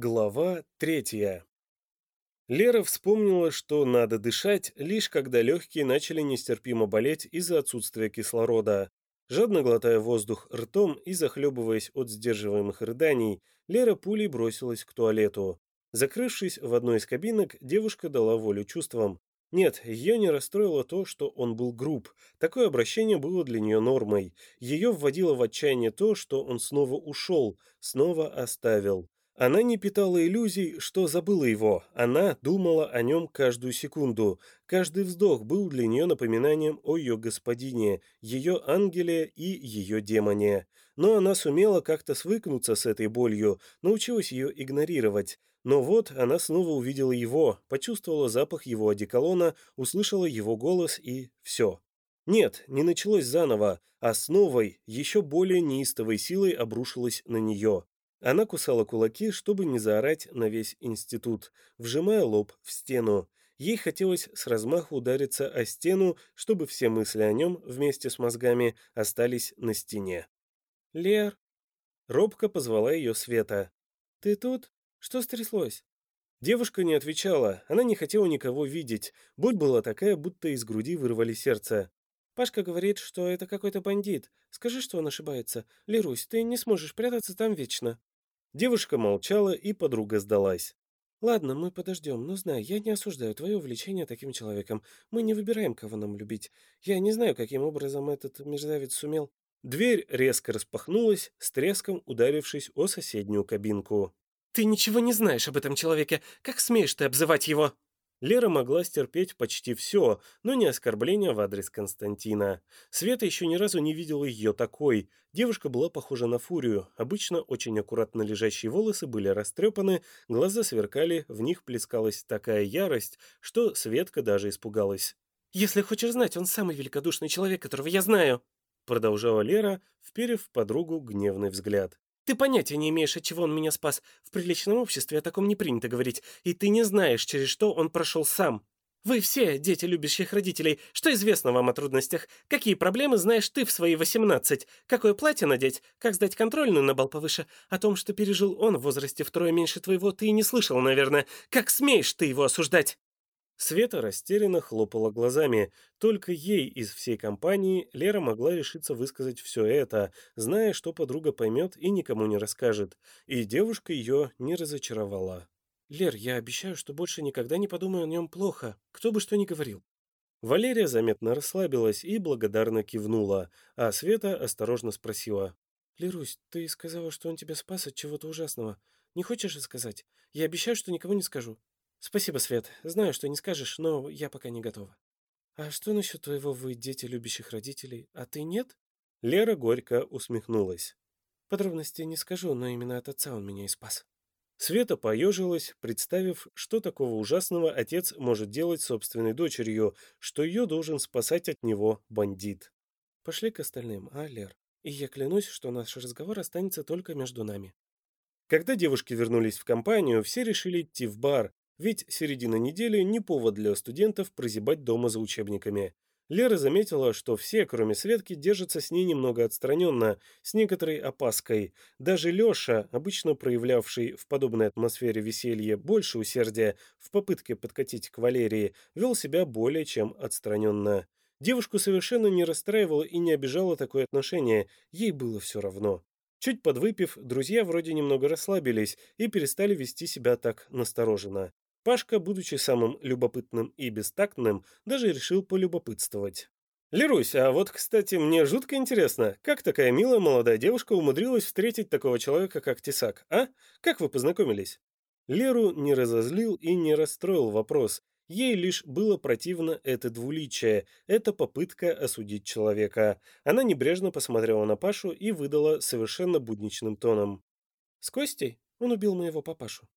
Глава третья. Лера вспомнила, что надо дышать, лишь когда легкие начали нестерпимо болеть из-за отсутствия кислорода. Жадно глотая воздух ртом и захлебываясь от сдерживаемых рыданий, Лера пулей бросилась к туалету. Закрывшись в одной из кабинок, девушка дала волю чувствам. Нет, ее не расстроило то, что он был груб. Такое обращение было для нее нормой. Ее вводило в отчаяние то, что он снова ушел, снова оставил. Она не питала иллюзий, что забыла его. Она думала о нем каждую секунду. Каждый вздох был для нее напоминанием о ее господине, ее ангеле и ее демоне. Но она сумела как-то свыкнуться с этой болью, научилась ее игнорировать. Но вот она снова увидела его, почувствовала запах его одеколона, услышала его голос и все. Нет, не началось заново, а с новой, еще более неистовой силой обрушилась на нее. Она кусала кулаки, чтобы не заорать на весь институт, вжимая лоб в стену. Ей хотелось с размаху удариться о стену, чтобы все мысли о нем вместе с мозгами остались на стене. «Лер!» Робко позвала ее Света. «Ты тут? Что стряслось?» Девушка не отвечала, она не хотела никого видеть. Боль была такая, будто из груди вырвали сердце. «Пашка говорит, что это какой-то бандит. Скажи, что он ошибается. Лерусь, ты не сможешь прятаться там вечно». Девушка молчала, и подруга сдалась. «Ладно, мы подождем, но знай, я не осуждаю твое увлечение таким человеком. Мы не выбираем, кого нам любить. Я не знаю, каким образом этот мерзавец сумел». Дверь резко распахнулась, с треском ударившись о соседнюю кабинку. «Ты ничего не знаешь об этом человеке. Как смеешь ты обзывать его?» Лера могла стерпеть почти все, но не оскорбления в адрес Константина. Света еще ни разу не видела ее такой. Девушка была похожа на фурию. Обычно очень аккуратно лежащие волосы были растрепаны, глаза сверкали, в них плескалась такая ярость, что Светка даже испугалась. «Если хочешь знать, он самый великодушный человек, которого я знаю», продолжала Лера, вперев в подругу гневный взгляд. Ты понятия не имеешь, от чего он меня спас. В приличном обществе о таком не принято говорить, и ты не знаешь, через что он прошел сам. Вы все, дети любящих родителей, что известно вам о трудностях? Какие проблемы знаешь ты в свои 18? Какое платье надеть? Как сдать контрольную на бал повыше? О том, что пережил он в возрасте втрое меньше твоего, ты и не слышал, наверное. Как смеешь ты его осуждать? Света растерянно хлопала глазами. Только ей из всей компании Лера могла решиться высказать все это, зная, что подруга поймет и никому не расскажет. И девушка ее не разочаровала. «Лер, я обещаю, что больше никогда не подумаю о нем плохо, кто бы что ни говорил». Валерия заметно расслабилась и благодарно кивнула, а Света осторожно спросила. «Лерусь, ты сказала, что он тебя спас от чего-то ужасного. Не хочешь рассказать? Я обещаю, что никому не скажу». «Спасибо, Свет. Знаю, что не скажешь, но я пока не готова». «А что насчет твоего вы дети любящих родителей, а ты нет?» Лера горько усмехнулась. «Подробности не скажу, но именно от отца он меня и спас». Света поежилась, представив, что такого ужасного отец может делать собственной дочерью, что ее должен спасать от него бандит. «Пошли к остальным, а, Лер? И я клянусь, что наш разговор останется только между нами». Когда девушки вернулись в компанию, все решили идти в бар, ведь середина недели не повод для студентов прозябать дома за учебниками. Лера заметила, что все, кроме Светки, держатся с ней немного отстраненно, с некоторой опаской. Даже Леша, обычно проявлявший в подобной атмосфере веселья больше усердия в попытке подкатить к Валерии, вел себя более чем отстраненно. Девушку совершенно не расстраивало и не обижало такое отношение, ей было все равно. Чуть подвыпив, друзья вроде немного расслабились и перестали вести себя так настороженно. Пашка, будучи самым любопытным и бестактным, даже решил полюбопытствовать. «Лерусь, а вот, кстати, мне жутко интересно, как такая милая молодая девушка умудрилась встретить такого человека, как Тесак, а? Как вы познакомились?» Леру не разозлил и не расстроил вопрос. Ей лишь было противно это двуличие, эта попытка осудить человека. Она небрежно посмотрела на Пашу и выдала совершенно будничным тоном. «С Костей? Он убил моего папашу».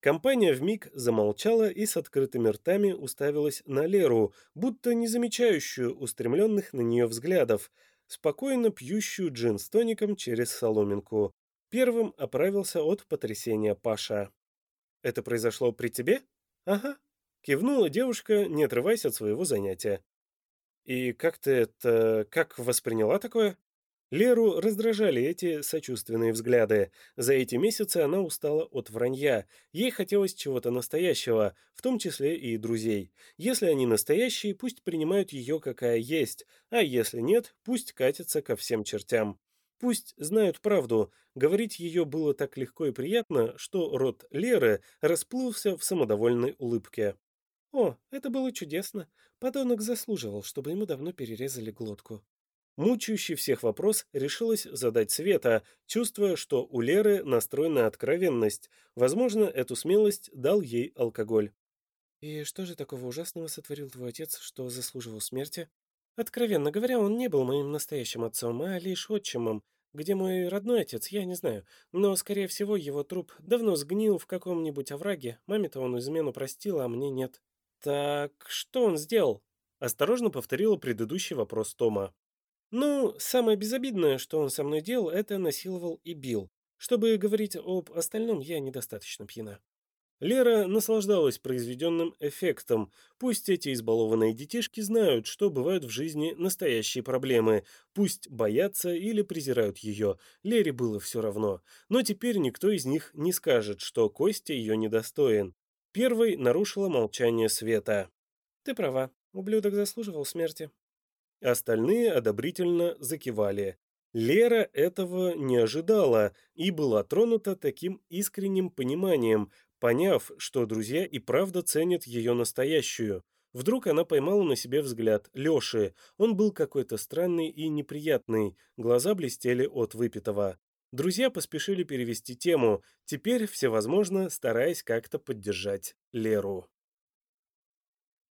Компания вмиг замолчала и с открытыми ртами уставилась на Леру, будто не замечающую устремленных на нее взглядов, спокойно пьющую джин с тоником через соломинку. Первым оправился от потрясения Паша. «Это произошло при тебе?» «Ага», — кивнула девушка, не отрываясь от своего занятия. «И как ты это... как восприняла такое?» Леру раздражали эти сочувственные взгляды. За эти месяцы она устала от вранья. Ей хотелось чего-то настоящего, в том числе и друзей. Если они настоящие, пусть принимают ее какая есть, а если нет, пусть катятся ко всем чертям. Пусть знают правду. Говорить ее было так легко и приятно, что рот Леры расплылся в самодовольной улыбке. «О, это было чудесно. Подонок заслуживал, чтобы ему давно перерезали глотку». Мучающий всех вопрос решилась задать Света, чувствуя, что у Леры настроена откровенность. Возможно, эту смелость дал ей алкоголь. «И что же такого ужасного сотворил твой отец, что заслуживал смерти?» «Откровенно говоря, он не был моим настоящим отцом, а лишь отчимом. Где мой родной отец, я не знаю. Но, скорее всего, его труп давно сгнил в каком-нибудь овраге. Маме-то он измену простил, а мне нет». «Так что он сделал?» Осторожно повторила предыдущий вопрос Тома. Ну, самое безобидное, что он со мной делал, это насиловал и бил. Чтобы говорить об остальном, я недостаточно пьяна. Лера наслаждалась произведенным эффектом. Пусть эти избалованные детишки знают, что бывают в жизни настоящие проблемы. Пусть боятся или презирают ее. Лере было все равно. Но теперь никто из них не скажет, что Костя ее недостоин. Первой нарушила молчание Света. «Ты права. Ублюдок заслуживал смерти. Остальные одобрительно закивали. Лера этого не ожидала и была тронута таким искренним пониманием, поняв, что друзья и правда ценят ее настоящую. Вдруг она поймала на себе взгляд Леши. Он был какой-то странный и неприятный, глаза блестели от выпитого. Друзья поспешили перевести тему, теперь всевозможно стараясь как-то поддержать Леру.